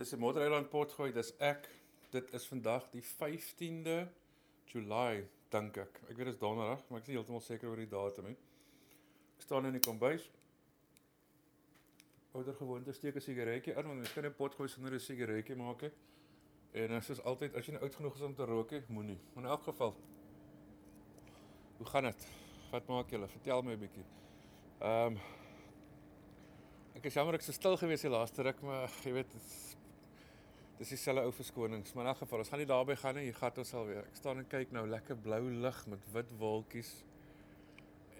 Dis 'n Moedereiland potgooi, dis ek. Dit is vandag die 15de Julie, dink ek. Ek weet dit is donderdag, maar ek is nie heeltemal seker oor die datum nie. Ek staan in die kombuis. Ouer gewoonte steek 'n sigaretjie in, want ons kan 'n potgooi sonder 'n sigaretjie maak. He. En dit is altyd as jy nou oud genoeg is om te rook, moenie. Maar in elk geval. Hoe gaan dit? Wat maak julle? Vertel my 'n bietjie. Ehm um, Ek is jammer ek so stil gewees die laaste ruk, maar jy weet dis dieselfde ou verskonings. Maar in elk geval, ons gaan nie daarby gaan nie. Hier gaan ons alweer. Ek staan en kyk nou lekker blou lig met wit wolkies.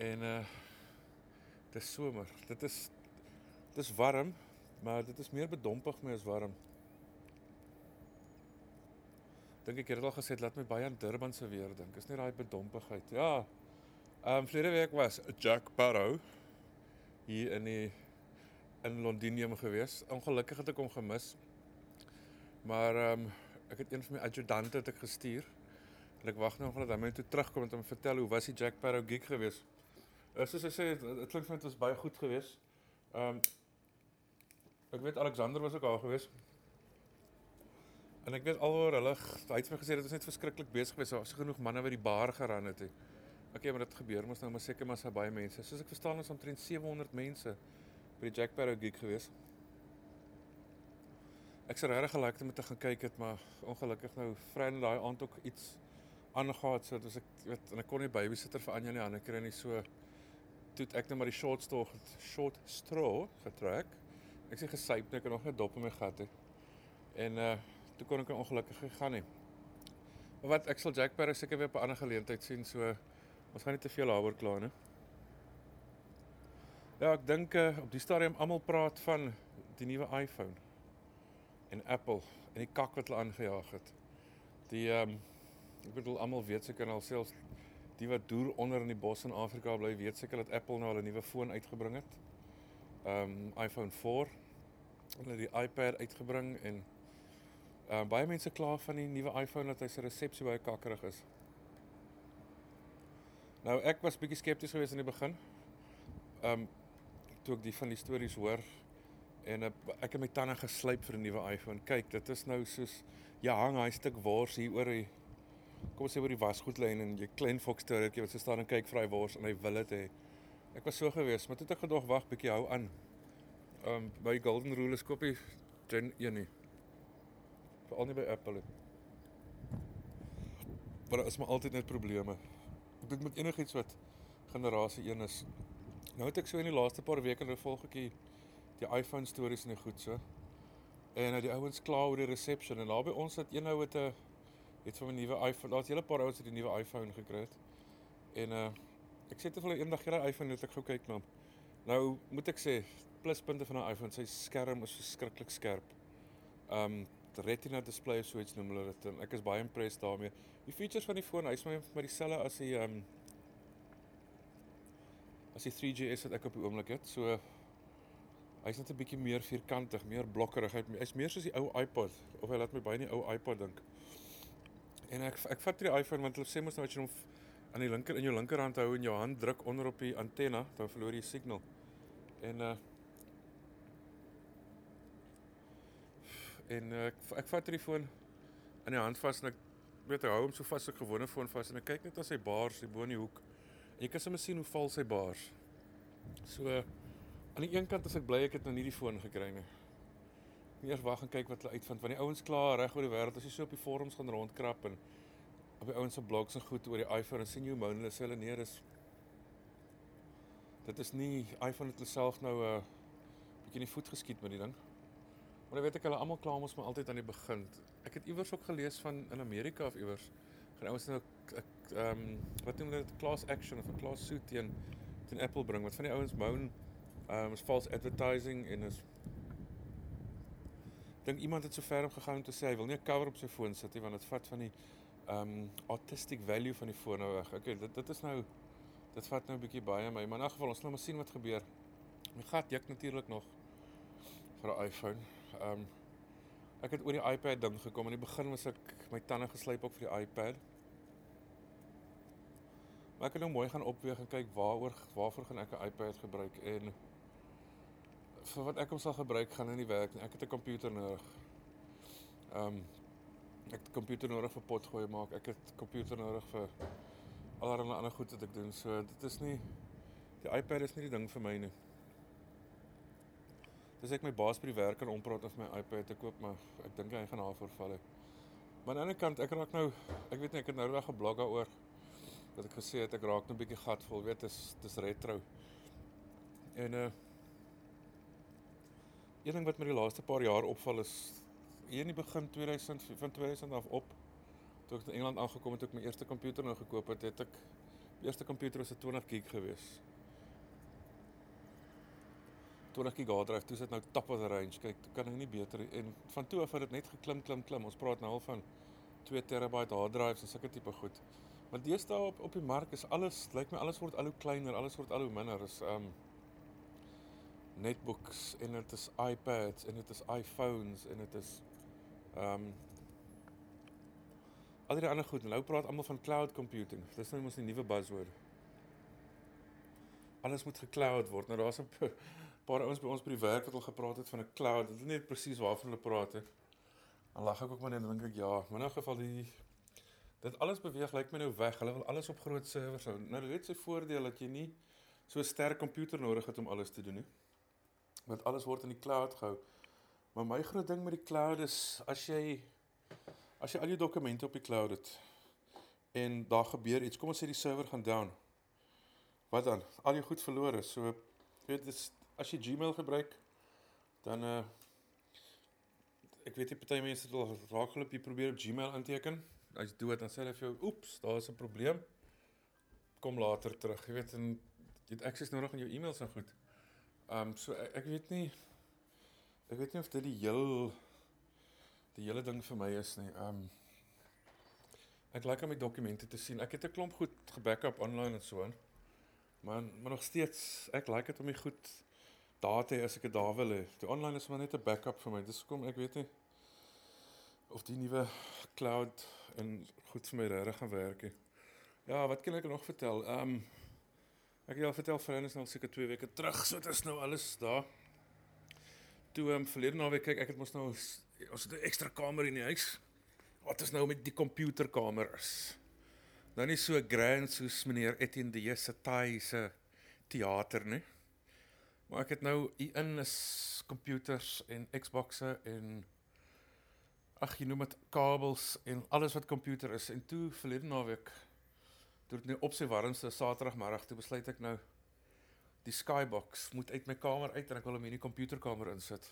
En uh dis somer. Dit is dis warm, maar dit is meer bedompig meer as warm. Dink ek het al gesê laat my baie aan Durban se weer dink. Is nie daai bedompigheid. Ja. Ehm um, vlede week was Jack Barrow hier in die in Londinium gewees. Ongelukkig het ek hom gemis. Maar ehm um, ek het een van my adjudante het ek gestuur. En ek wag nog dat hy my toe terugkom om te vertel hoe was die Jack Sparrow gig gewees. Uh, soos hy sê, dit klink vir my dit was baie goed gewees. Ehm um, ek weet Alexander was ook daar gewees. En ek weet alhoor hulle hy het my gesê dit was net verskriklik besig gewees. Daar was genoeg manne wat die bar geran het. Ek okay, maar dit gebeur mos nou maar seker maar so baie mense. Soos ek verstaan is omtrent 700 mense by die Jack Sparrow gig gewees. Ek sou regtig gelike het om te gaan kyk het, maar ongelukkig nou vriende daai aand ook iets aangegaan so dat ek weet en ek kon nie babysitter vir Anja nie aan kry nie so toe ek net maar die short straw short straw getrek. Ek sê gesyp net ek nog 'n dop in my gat hê. En uh toe kon ek ongelukkig gegaan nie. Maar wat ek sal Jack Sparrow seker weer op 'n ander geleentheid sien so ons gaan nie te veel daaroor kla nie. Ja, ek dink uh, op die stadium almal praat van die nuwe iPhone en Apple en die kak wat hulle aangejaag het. Die ehm um, ek bedoel almal weet seker al selfs die wat deur onder in die bos in Afrika bly weet seker dat Apple nou 'n nuwe foon uitgebring het. Ehm um, iPhone 4 hulle die iPad uitgebring en ehm uh, baie mense kla van die nuwe iPhone dat hy se resepsie baie kakkerig is. Nou ek was bietjie skepties geweest in die begin. Ehm um, toe ek die van die stories hoor en ek het my tande geslyp vir 'n nuwe iPhone. Kyk, dit is nou soos jy hang hy stuk wors hier oor die kom ons sê oor die wasgoedlyn en jy klein fokstoretjie wat so staan en kyk vir hy wors en hy wil dit hê. Ek was so gewees, maar toe het ek gedog wag bietjie hou aan. Um by Golden Rule is kopie Gen 1 nie. Veral nie by Apple nie. Maar daar is maar altyd net probleme. Ek dink met enigiets wat generasie 1 is Nou het ek so in die laaste paar weke nou volg ek die iPhone stories en die goed so. En nou die ouens kla oor die reception en naby ons het een ou het 'n het van 'n nuwe iPhone. Daar's hele paar ouens wat 'n nuwe iPhone gekry het. En uh ek sê te veel eendag hierdie iPhone het ek gou kyk na hom. Nou moet ek sê pluspunte van 'n iPhone, sy skerm is verskriklik skerp. Um Retina display of so iets noem hulle dit. Ek is baie impressed daarmee. Die features van die foon, hy's my met dieselfde as die um as die 3GS wat ek op die oomblik het. So hy's net 'n bietjie meer vierkantig, meer blokkerig. Hy's meer soos die ou iPod of hy laat my baie nie ou iPod dink. En ek ek vat die iPhone want hulle sê mos nou as jy hom aan die linker in jou linkerhand hou en jou hand druk onder op die antenna, dan verloor jy signal. En uh en uh, ek ek vat die foon in die hand vas en ek weet hou hom so vas so 'n gewone foon vas en ek kyk net na sy baars hier bo in die hoek. Jy kan sommer sien hoe val sy baars. So aan die een kant as ek bly ek het nou nie die foon gekry nie. Nie eers wag en kyk wat hulle uitvind want die ouens klaar reg oor die wêreld as jy so op die forums gaan rondkrap en op die ouens se blogs en goed oor die iPhone en sien jy hoe moun hulle sê hulle nee dis dit is nie iPhone het self nou 'n uh, bietjie in die voet geskiet met die ding. Maar jy weet ek hulle almal kla ons maar altyd aan die begin. Ek het iewers ook gelees van in Amerika of iewers gaan ouens nou ek ehm um, wat noem hulle dit class action of 'n class suit teen teen Apple bring wat van die ouens moan ehm um, is false advertising en is dink iemand het so ver om gegaan om te sê hy wil nie 'n cover op sy foon sit nie want dit vat van die ehm um, artistic value van die foon nou weg. Okay, dit dit is nou dit vat nou 'n bietjie baie my, maar in 'n geval ons nou maar sien wat gebeur. My gat juk natuurlik nog vir 'n iPhone. Ehm um, ek het oor die iPad ding gekom. In die begin was ek my tande geslyp op vir die iPad. Maar ek het nou mooi gaan opweeg en kyk waaroor waarvoor gaan ek 'n iPad gebruik en vir wat ek hom sal gebruik gaan in die werk. Ek het 'n komputer nodig. Ehm um, ek het komputer nodig vir potgooi maak. Ek het komputer nodig vir allerlei ander goed wat ek doen. So dit is nie die iPad is nie die ding vir my nie. Dis ek my baas by die werk kan ompraat of my iPad te koop, maar ek dink hy gaan daarvoor val. Maar aan die ander kant, ek raak nou ek weet nie ek het nou reg geblog daaroor wat ek gesê het ek raak nou 'n bietjie gatvol, weet dis dis retro. En uh een ding wat my die laaste paar jaar opval is hier in die begin 2000 van 2000 af op toe ek in Engeland aangekom het, toe ek my eerste komputer nou gekoop het, het ek die eerste komputer was 'n 20 gig gewees. 20 gig drive, toe sit nou top of the range. Kyk, kan ek nie beter en van toe af het dit net geklim klim klim. Ons praat nou al van 2 terabyte hard drives en sulke tipe goed. Maar deesdae op op die mark is alles, lyk my alles word al hoe kleiner, alles word al hoe minder. Is um netbooks en dit is iPads en dit is iPhones en dit is um al die ander goed. Nou praat almal van cloud computing. Dis nou mos die nuwe buzzword. Alles moet gecloud word. Nou daar's 'n paar ouens by ons by die werk wat al gepraat het van 'n cloud. Dit is nie presies waarvan hulle praat nie. Dan lag ek ook maar net dink ek ja, maar in 'n geval die dit alles beweeg lyk my nou weg. Hulle wil alles op groot servers hou. Nou dit het sy voordeel dat jy nie so 'n sterk komputer nodig het om alles te doen nie. Want alles word in die cloud gehou. Maar my groot ding met die cloud is as jy as jy al jou dokumente op die cloud het en daar gebeur iets, kom ons sê die server gaan down. Wat dan? Al jou goed verlore. So weet dis as jy Gmail gebruik dan uh ek weet nie party mense het al raak hulle op jy probeer op Gmail inteken. As jy dood dan sê hulle vir jou, "Oeps, daar is 'n probleem." Kom later terug. Jy weet en jy het access nodig aan jou e-mails en goed. Um so ek, ek weet nie ek weet nie of dit die heel die hele ding vir my is nie. Um ek like om my dokumente te sien. Ek het 'n klomp goed gebackup online en so aan. Maar maar nog steeds ek like dit om my goed daar te hê as ek dit daar wil hê. Die online is maar net 'n backup vir my. Dis kom ek weet nie of die nuwe cloud en goed vir my regtig gaan werk nie. Ja, wat kan ek nog vertel? Um ek het al vertel vir hulle is nou seker 2 weke terug, so dit is nou alles daar. Toe um, verlede naweek kyk ek het mos nou ons het 'n ekstra kamer in die huis. Wat is nou met die komputerkamers? Nou nie so grand soos meneer Etienne de Jesse Thai se teater nie. Maar ek het nou hier in is computers en Xboxse en ag jy noem dit kabels en alles wat komputer is en toe verlede naweek toe dit nou op sy warmste Saterdagmiddag toe besluit ek nou die Skybox moet uit my kamer uit en ek wil hom in die komputerkamer insit.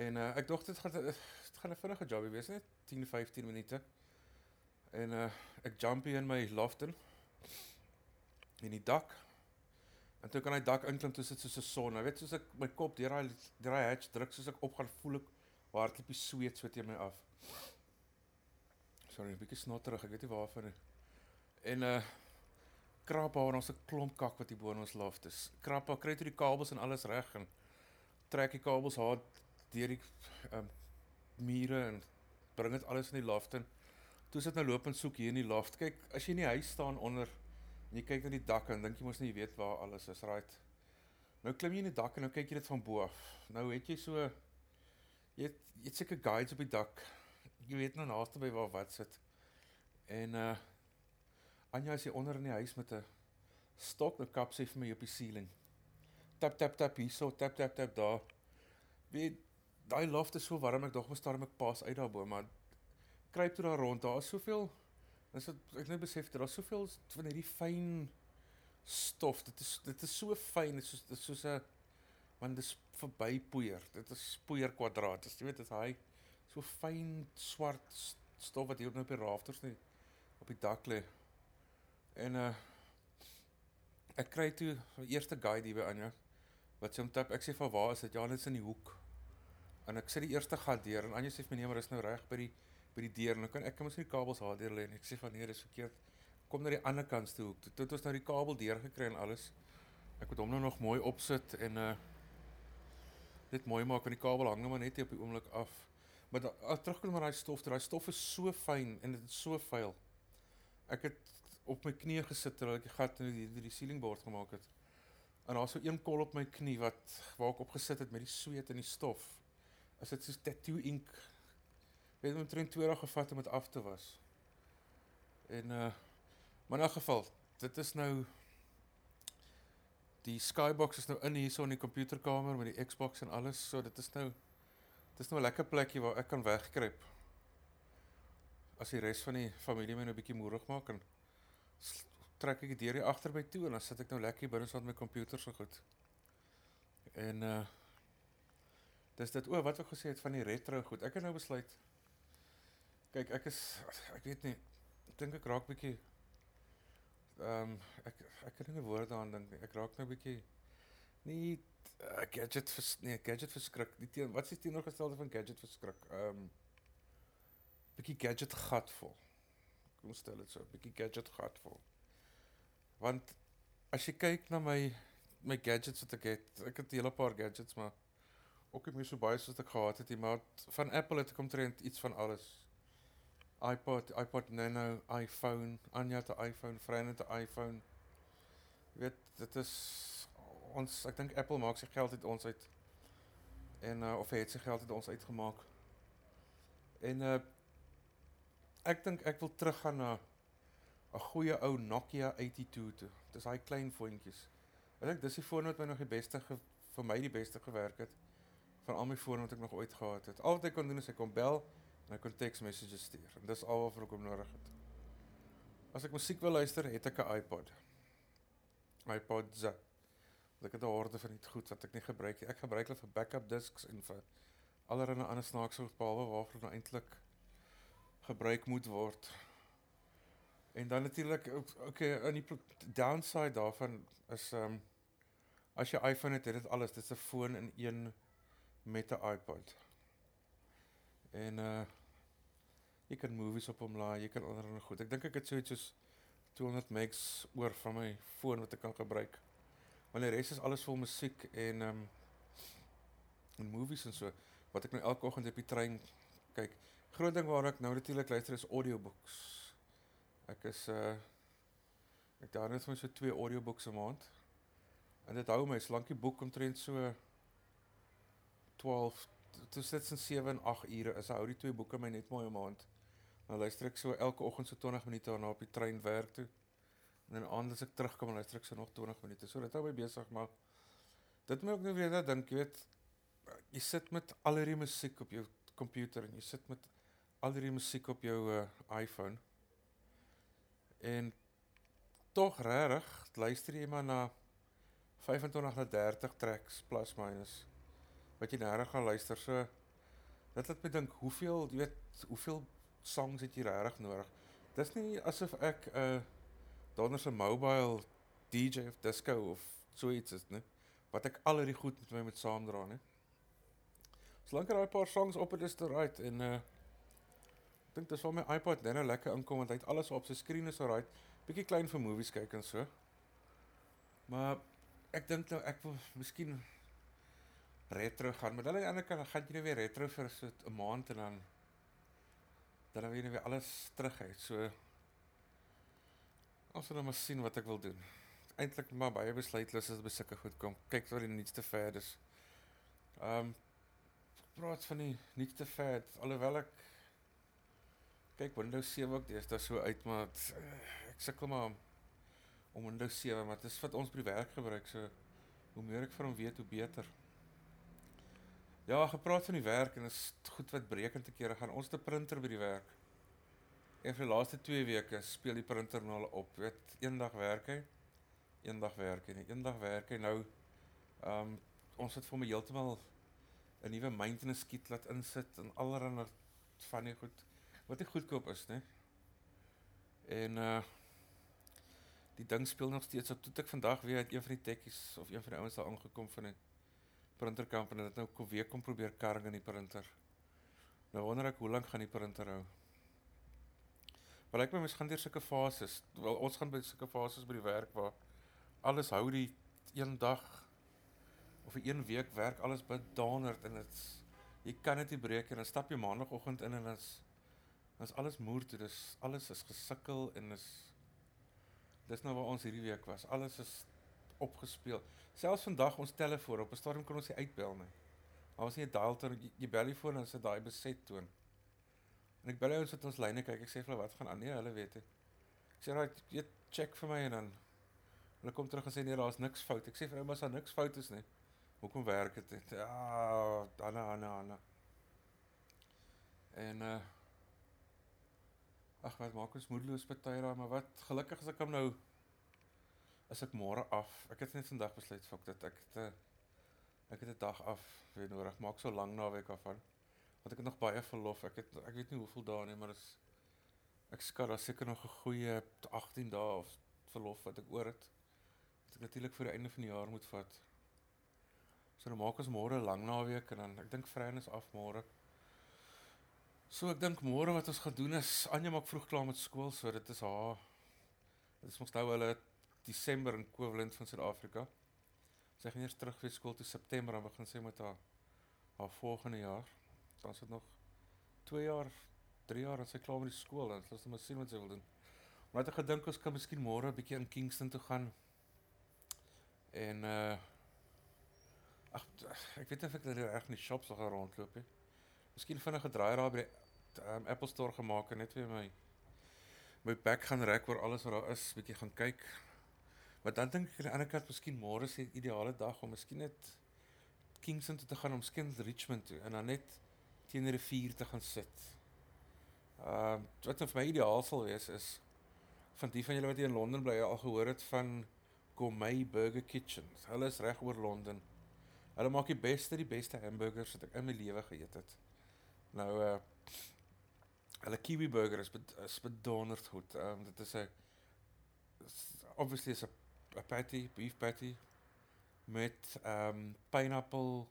En uh, ek dink dit gaan dit gaan 'n vinnige jobie wees net 10 15 minute. En uh, ek jump hier in my loft in in die dak. En toe kan hy dak inklim toe sit soos 'n son. Jy weet soos ek my kop deur daai deur daai hatch druk soos ek opgaan voel ek hardloop die sweet so teen my af. Sorry, 'n bietjie snotterig, ek weet nie waarvan nie. En uh Krappa en ons 'n klomp kak wat hier bo in ons loft is. Krappa kry toe die kabels en alles reg en trek die kabels haar deur die um mure en bring dit alles in die loft in. Toe sit nou loop en soek hier in die loft. Kyk, as jy in die huis staan onder en jy kyk na die dak en dink jy mos nie jy weet waar alles is, right? Nou klim jy in die dak en nou kyk jy dit van bo af. Nou het jy so jy het het seker guides op die dak. Jy weet nou naaste by waar wat sit. En uh Anja is onder in die huis met 'n stok, 'n kap sê vir my op die ceiling. Tap tap tap hier, so tap tap tap daar. Weet daai loft is so warm, ek dog mos daar ek pas uit daarbo, maar kruip toe daar rond. Daar is soveel Dis wat ek net besef daar soveel van hierdie fyn stof. Dit is dit is so fyn, dit is soos dit is soos 'n want dit is verby poeier. Dit is poeier kwadraat. Jy weet dit is hy so fyn swart stof wat hier op die rafters nie op die dak lê. En uh ek kry toe die eerste guide hier by Anja wat sê om tap ek sê van waar is dit? Ja, dit is in die hoek. En ek sit die eerste gat deur en Anja sê vir my nee, maar dis nou reg by die by die deur. Nou kan ek mos nie die kabels daar deur lê nie. Ek sê van nee, dis verkeerd. Kom na die ander kant toe hoek. Toe het ons nou die kabel deur gekry en alles. Ek moet hom nou nog mooi opsit en uh dit mooi maak want die kabel hang nou maar net op die oomblik af. Maar da, terugkom maar daai stof, daai stof is so fyn en dit is so vuil. Ek het op my knie gesit terwyl ek die gat in die, die, die ceilingbord gemaak het. En daar so een kol op my knie wat waar ek op gesit het met die sweet en die stof. As dit soos tattoo ink Het omtrent 2 dae gevat om dit af te was. En uh maar in 'n geval, dit is nou die skybox is nou in hierso in die komputerkamer met die Xbox en alles, so dit is nou dit is nou 'n lekker plekkie waar ek kan wegkruip. As die res van die familie my nou 'n bietjie moerig maak en trek ek die deur hier agter by toe en dan sit ek nou lekker binne saam met my komputer so goed. En uh dis dit o, wat ek gesê het van die retro goed. Ek het nou besluit kyk, ek is ek weet nie, ek dink ek raak bietjie ehm um, ek ek kan nie woorde aan dink nie. Ek raak nou bietjie nie uh, gadget vers, nee, gadget verskrik. Die teen wat is die teenoorgestelde van gadget verskrik? Ehm um, bietjie gadget gatvol. Kom stel dit so, bietjie gadget gatvol. Want as jy kyk na my my gadgets wat ek het, ek het 'n hele paar gadgets, maar ook nie so baie soos ek gehad het nie, maar van Apple het ek omtrent iets van alles. iPod, iPod Nano, iPhone, Anja het 'n iPhone, Freya het 'n iPhone. Jy weet, dit is ons ek dink Apple maak sy geld uit ons uit. En uh, of hy het sy geld uit ons uitgemaak. En uh ek dink ek wil teruggaan na 'n goeie ou Nokia 82 toe. Dis daai klein foontjies. Ek dink dis die foon wat my nog die beste ge, vir my die beste gewerk het van al my fone wat ek nog ooit gehad het. Al wat ek kon doen is ek kon bel en ek kon text messages stuur. En dis al wat ek hom nodig het. As ek musiek wil luister, het ek 'n iPod. iPod Z. Ek het 'n horde van dit goed wat ek nie gebruik nie. Ek gebruik dit vir backup disks en vir allerlei ander snaakse behalwe waarvoor nou eintlik gebruik moet word. En dan natuurlik okay, in die downside daarvan is ehm um, as jy iPhone het, het dit alles, dit is 'n foon in een met 'n iPod. En uh jy kan movies op hom laai, jy kan ander goed. Ek dink ek het so iets soos 200 megs oor van my foon wat ek kan gebruik. Want die res is alles vol musiek en um en movies en so wat ek nou elke oggend op die trein kyk. Groot ding waar ek nou natuurlik luister is audiobooks. Ek is uh ek daar net vir so twee audiobooks 'n maand. En dit hou my solank die boek omtrent so 12 tussen 7 en 8 ure is hou die twee boeke my net mooi 'n maand. Nou luister ek so elke oggend so 20 minute daarna op die trein werk toe. En dan aand as ek terugkom luister ek so nog 20 minute. So dit hou my besig maar dit moet ek nou weer dink, jy weet jy sit met al hierdie musiek op jou komputer en jy sit met al hierdie musiek op jou uh, iPhone. En tog regtig luister jy maar na 25 na 30 tracks plus minus wat jy nou gaan luister. So dit laat my dink, hoeveel, jy weet, hoeveel songs het jy regtig nodig? Dis nie asof ek 'n uh, donder se mobile DJ of disco of so iets is, né? Wat ek al hierdie goed met my moet saamdra, né? Solank daar 'n paar songs op het is dit right en uh dink dis waar my iPod nou lekker inkom want hy het alles op sy skerm is right. Bietjie klein vir movies kyk en so. Maar ek dink nou ek wil miskien retro gaan. Maar dan aan die ander kant gaan jy nou weer retro vir so 'n maand en dan dan weer weer alles terug uit. So ons moet nou maar sien wat ek wil doen. Eintlik maar baie besluitlose as by sulke goed kom. Kyk wat die nuutste fad is. Ehm um, praat van die nuutste fad alhoewel ek kyk Windows 7 ook daar so uit maar het, ek sukkel maar om Windows 7 maar dit is wat ons by die werk gebruik so hoe meer ek van hom weet hoe beter. Ja, gepraat van die werk en is goed wat breekend te kere gaan. Ons 'n printer by die werk. En vir die laaste 2 weke speel die printer nou al op. Weet, eendag werk hy, eendag werk hy. Eendag werk hy nou ehm um, ons het vir hom heeltemal 'n nuwe maintenance kit laat insit en allerlei van die goed wat nie goedkoop is nie. En uh die ding speel nog steeds op. Toe ek vandag weer uit een van die tekkies of een van die ouens daar aangekom van 'n printerkamp en dit nou kom weer kom probeer karring in die printer. Nou wonder ek hoe lank gaan die printer hou. Maar ek mens gaan deur sulke fases. Wel ons gaan by sulke fases by die werk waar alles hou die een dag of 'n een week werk alles bedonderd en dit's jy kan dit nie breek en dan stap jy maandagooggend in en dan dan is alles moer toe. Dis alles is gesukkel en is dis nou waar ons hierdie week was. Alles is opgespeel. Selfs vandag ons telefoon op 'n stadium kon ons nie uitbel nie. Daar was nie 'n dial toon, jy bel die foon en sit daai beset toon. En ek bel hulle ons het ons lyne kyk. Ek sê vir hulle wat gaan aan? Nee, hulle weet nie. Ek sê raai, jy check vir my en dan hulle kom terug en sê nee, daar's niks fout. Ek sê vir hulle maar as daar niks fout is nie. Hoekom werk dit? Ja, Anna, Anna, Anna. En uh Ag, wat maak ons moedeloos party daai, maar wat gelukkig as ek hom nou as ek môre af. Ek het net vandag besluit fok dit ek het 'n ek het 'n dag af weer nodig. Maak so lank naweek af van. Want ek het nog baie verlof. Ek het ek weet nie hoeveel dae nie, maar dis ek skat daar seker nog 'n goeie 18 dae of verlof wat ek oor het. Wat ek natuurlik vir die einde van die jaar moet vat. So dan maak ons môre 'n lang naweek en dan ek dink Vrydag is af môre. So ek dink môre wat ons gaan doen is Anja maak vroeg klaar met skool, so dit is haar dit is mos nou hulle Desember in Kweeland van Suid-Afrika. Sy gaan eers terug weer skool toe September en begin sy met haar haar volgende jaar. Dan is dit nog 2 jaar, 3 jaar as sy klaar met die skool en ons moet sien wat sy wil doen. Maar ek het gedink ons kan miskien môre 'n bietjie in Kingston toe gaan. En uh ag ek weet of ek daar reg in die shops gaan rondloop nie. Miskien vinnig 'n draai daar by die um, Apple Store gemaak en net weer my my bek gaan rek oor alles wat daar is, bietjie gaan kyk. Maar dan dink ek aan die ander kant miskien môre is 'n ideale dag om miskien net Kingston toe te gaan om miskien Richmond toe en dan net teen die rivier te gaan sit. Ehm uh, wat vir my ideaal sal wees is van die van julle wat hier in Londen bly al gehoor het van Gourmet Burger Kitchens. Hulle is reg oor Londen. Hulle maak die beste die beste hamburgers wat ek in my lewe geëet het. Nou uh hulle kiwi burger is bed, is bedonderd goed. Ehm um, dit is 'n obviously is 'n patty, beef patty met ehm um, pineapple,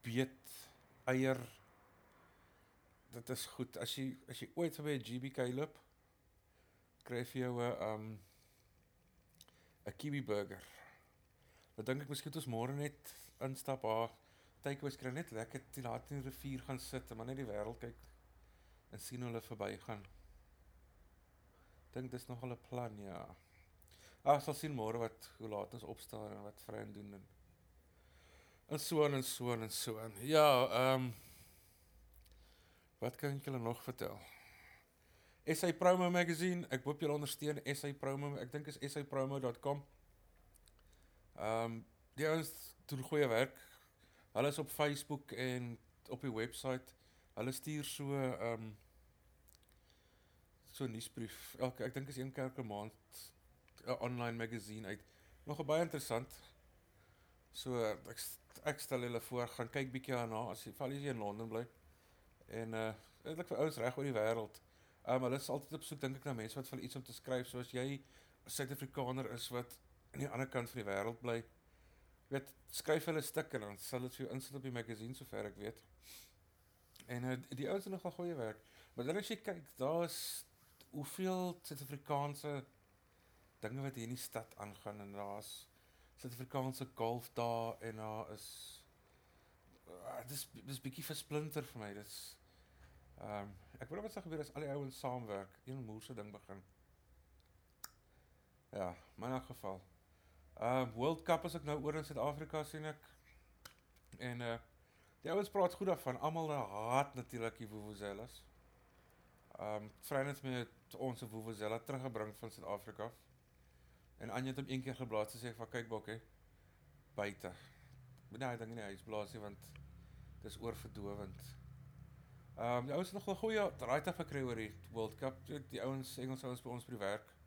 beet, eier. Dit is goed. As jy as jy ooit by 'n GBK loop, kry jy jou 'n ehm 'n kiwi burger. Dan dink ek miskien ons môre net instap haar takeaways kry net lekker teen daar teen die rivier gaan sit en maar net die wêreld kyk en sien hoe hulle verbygaan. Dink dis nog 'n plan, ja. Ah, sal sien môre wat hoe laat ons opstaan en wat vriend doen en en so en so en so. En. Ja, ehm um, Wat kan ek julle nog vertel? SA Promo Magazine, ek hoop julle ondersteun SA Promo. Ek dink is sapromo.com. Ehm um, die ouens doen goeie werk. Hulle is op Facebook en op die webwerf. Hulle stuur so ehm um, so 'n nuusbrief. Elke ek dink is een keer per maand 'n online magazine uit. Nog baie interessant. So ek ek stel julle voor gaan kyk bietjie daarna as jy val jy in Londen bly. En uh eintlik vir ouens reg oor die wêreld. Um hulle is altyd op soek dink ek na mense wat vir iets om te skryf soos jy 'n Suid-Afrikaner is wat aan die ander kant van die wêreld bly. Jy weet, skryf hulle stukke dan sal dit vir jou insit op die magazine sover ek weet. En uh, die ouens doen nogal goeie werk. Maar dan as jy kyk, daar's hoeveel Suid-Afrikaanse dinge wat hier in die stad aangaan en daar's Suid-Afrikaanse golf daar en daar is uh, dis dis bietjie versplinter vir my. Dis ehm um, ek wonder wat sal gebeur as al die ouens saamwerk, een moerse ding begin. Ja, maar in elk geval. Ehm uh, World Cup as ek nou oor in Suid-Afrika sien ek en uh die ouens praat goed daarvan. Almal haat natuurlik die vuvuzelas. Ehm um, vriende met ons vuvuzela teruggebring van Suid-Afrika af. En Anja het hom een keer geblaas en sê van kyk bokkie buite. Nee, ek dink nie hy is blaas nie want dis oorverdowend. Ehm um, die ouens het nog 'n goeie draai te gekry oor die World Cup. Die ouens Engelse ouens by ons by die werk.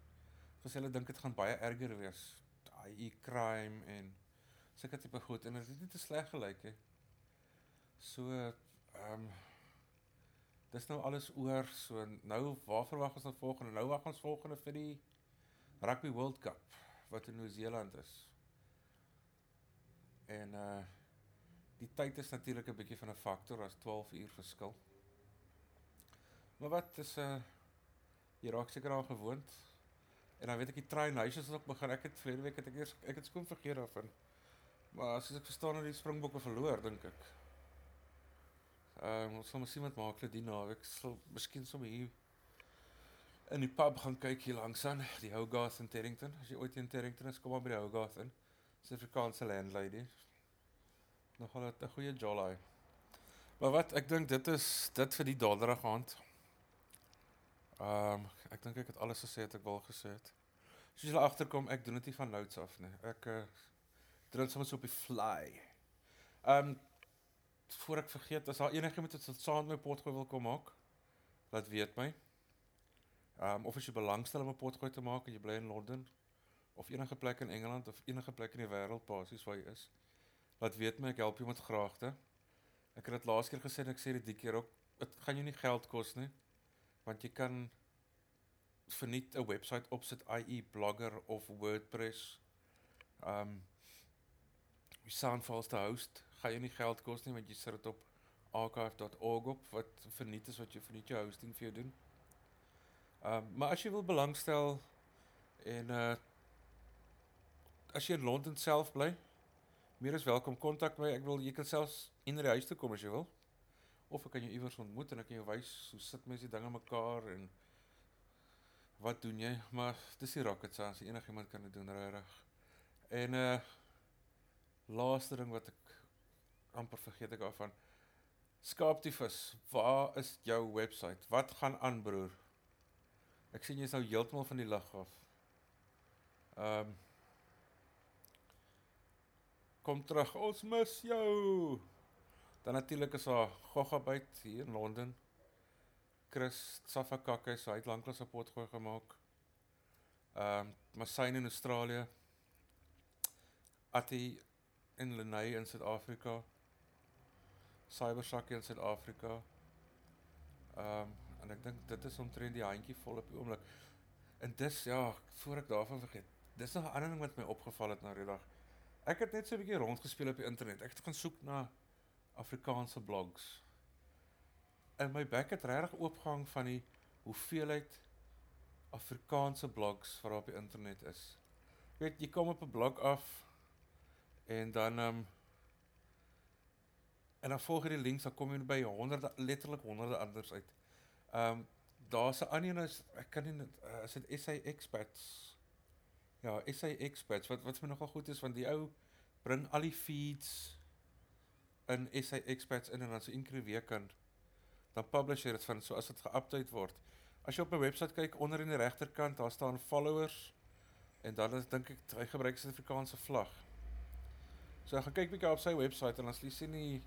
Gesê hulle dink dit gaan baie erger wees. Daai crime en sulke tipe goed en dit het nie te sleg gelyk nie. So ehm um, dis nou alles oor. So nou waar verwag ons nou volgende? Nou wag ons volgende vir die Rugby World Cup wat in Nieu-Seeland is. En uh die tyd is natuurlik 'n bietjie van 'n faktor as 12 uur verskil. Maar wat is 'n uh, jy raak seker al gewoond. En dan weet ek die train huise sal ook begin. Ek het verlede week het ek eers ek het skoon vergeet daarvan. Maar as ek verstaan dat die Springbokke verloor, dink ek. Ehm uh, ons sal maar sien wat maak hulle die naweek. Sal miskien sommer hier in die pub gaan kyk hier langs aan, die Hogarth in Terrington. As jy ooit in Terrington is, kom maar by die Hogarth in. Suid-Afrikaanse landlady. Nogal 'n goeie jolly. Maar wat ek dink dit is dit vir die donderdag aand. Ehm um, ek dink ek het alles gesê wat ek wil gesê het. Soos julle agterkom, ek doen dit nie van notes af nie. Ek uh doen soms op die fly. Ehm um, voor ek vergeet, as daar enigiemand wat saam met my potgooi wil kom maak, laat weet my. Ehm um, of as jy belangstel om 'n potgooi te maak en jy bly in Londen of enige plek in Engeland of enige plek in die wêreld basies waar jy is, laat weet my, ek help jou met graagte. Ek het dit laas keer gesê en ek sê dit die keer ook, dit gaan jou nie geld kos nie. Want jy kan verniet 'n webwerf opsit, i.e. Blogger of WordPress. Um, die soundfiles te host gaan jou nie geld kos nie want jy sit dit op archive.org op wat verniet is wat jy verniet jou hosting vir jou doen. Um, maar as jy wil belangstel en uh as jy in Londen self bly, meer as welkom kontak my. Ek wil jy kan selfs in die huis toe kom as jy wil. Of ek kan jou iewers ontmoet en ek kan jou wys hoe sit mense die dinge mekaar en wat doen jy? Maar dis die rocket science, enigiemand kan dit doen regtig. En uh laaste ding wat ek amper vergeet ek af van Skaaptifus, waar is jou webwerf? Wat gaan aan broer? Ek sien jy's nou heeltemal van die lig af. Ehm um, Kom terug, ons mis jou. Dan natuurlik is daar Goggabyt hier in Londen. Chris Safakake, hy het lanklaas 'n potgooi gemaak. Ehm um, Masine in Australië. Atti in Lenay in Suid-Afrika. Cybersakkie in Suid-Afrika. Ehm um, en ek dink dit is omtrent die handjie vol op die oomblik. En dis ja, voor ek daarvan vergeet. Dis nog 'n ander ding wat my opgeval het na die dag. Ek het net so 'n bietjie rondgespeel op die internet. Ek het gaan soek na Afrikaanse blogs. En my bek het regtig oopgehang van die hoeveelheid Afrikaanse blogs wat op die internet is. Jy weet, jy kom op 'n blog af en dan ehm um, en dan volg jy die links dan kom jy by honderde letterlik honderde anders uit. Ehm um, daar's 'n ander een is ek kan nie uh, is dit SA Experts. Ja, SA Experts wat wat vir my nogal goed is want die ou bring al die feeds in SA Experts in en dan so een keer 'n week kan dan publish jy dit van so as dit geupdate word. As jy op my webwerf kyk onder in die regterkant, daar staan followers en dan dink ek hy gebruik Suid-Afrikaanse vlag. So ek gaan kyk bietjie op sy webwerf en jy sien die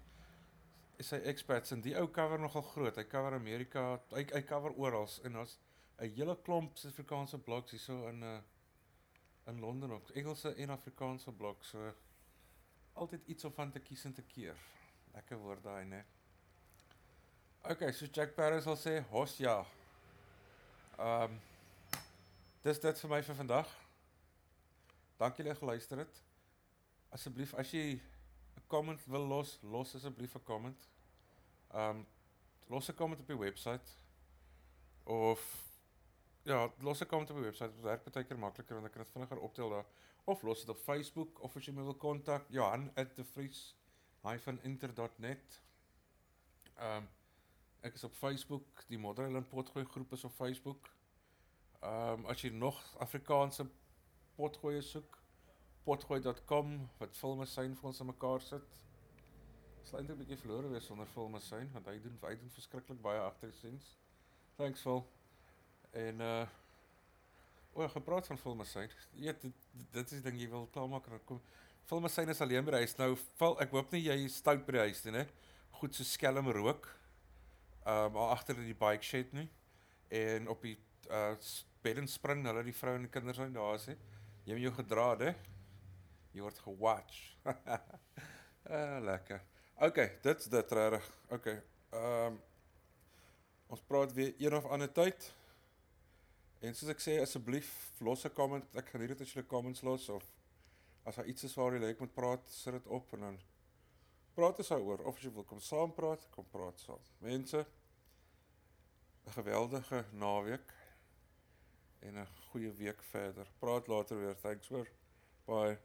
is hy experts en die ou cover nogal groot. Hy cover Amerika, hy hy cover oral en ons 'n hele klomp Suid-Afrikaanse blogs hierso in uh in Londen ook. Engelse en Afrikaanse blogs. So altyd iets om van te kies en te keer. Lekker woord daai, né? Okay, so Jack Paris sal sê, "Hos ja." Ehm um, Dis dit vir my vir vandag. Dankie dat jy geluister het. Asseblief as jy 'n comment wil los, los asseblief 'n comment. Um los 'n comment op die webwerf of ja, los 'n comment op die webwerf. Dit werk baie keer makliker want ek kan dit vinniger optel daar of los dit op Facebook of as jy my wil kontak, Johan@thevries-inter.net. Um ek is op Facebook, die Modderland potgooi groep is op Facebook. Um as jy nog Afrikaanse potgooi soek, potgooi.com wat filme syn vir ons aan mekaar sit. Is eintlik 'n bietjie verlore wees sonder filme syn want hy doen hy doen verskriklik baie agter die scenes. Thanks Phil. En uh O, oh, gepraat van filme syn. Ja, dit, dit is ding jy wil klaarmaak en kom. Filme syn is alleen by die huis. Nou, val ek hoop nie jy is stout by die huis nie, né? Goed so skelm rook. Um al agter in die bike shed nie. En op die uh bed en spring hulle die vrou en die kinders aan daar sê. Jy moet jou gedra, hè? Jy word gewatch. ah, lekker. OK, dit's dit reg. OK. Ehm um, ons praat weer een of ander tyd. En soos ek sê, asseblief los 'n comment. Ek geniet dit as 'n comments los of as daar iets is waar jy like moet praat, sit dit op en dan praat ons daaroor of as jy wil kom saam praat, kom praat saam. Mense 'n geweldige naweek en 'n goeie week verder. Praat later weer. Thanks hoor. Bye.